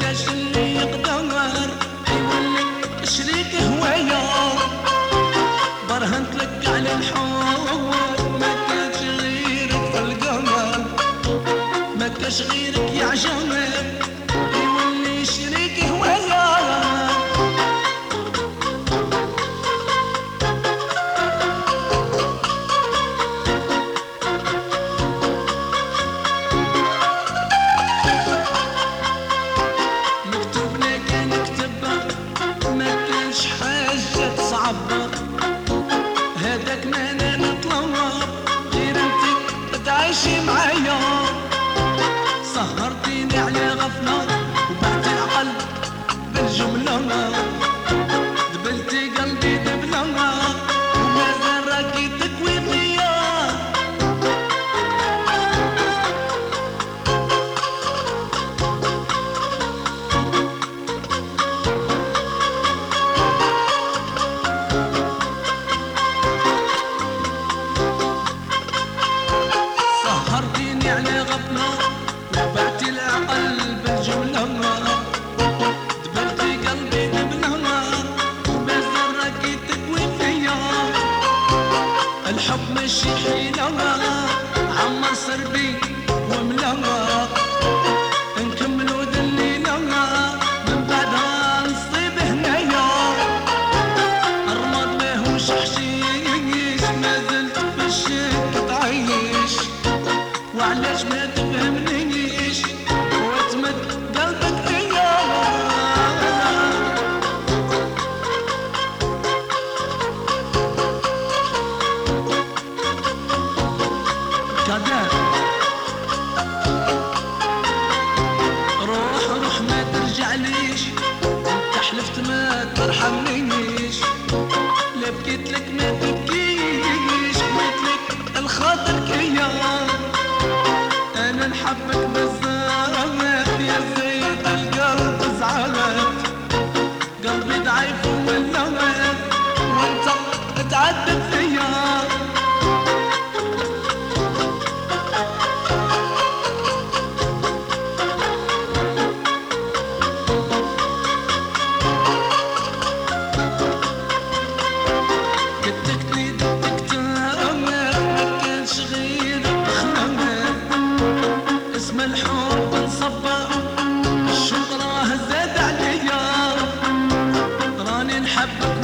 كاش اللي يقدر. يولي شريك هوايا برهنت لك على الحور ما كاش غيرك في القمر ما كاش غيرك يعجبك I'm صربي وملغى نكملو دلينا من بعد نصيب هنايا الرماد ماهوش حشيش ما زلت في الشك تعيش. وعلاش ما روح روح ما ترجع ليش انت حلفت ما ترحمني. حبه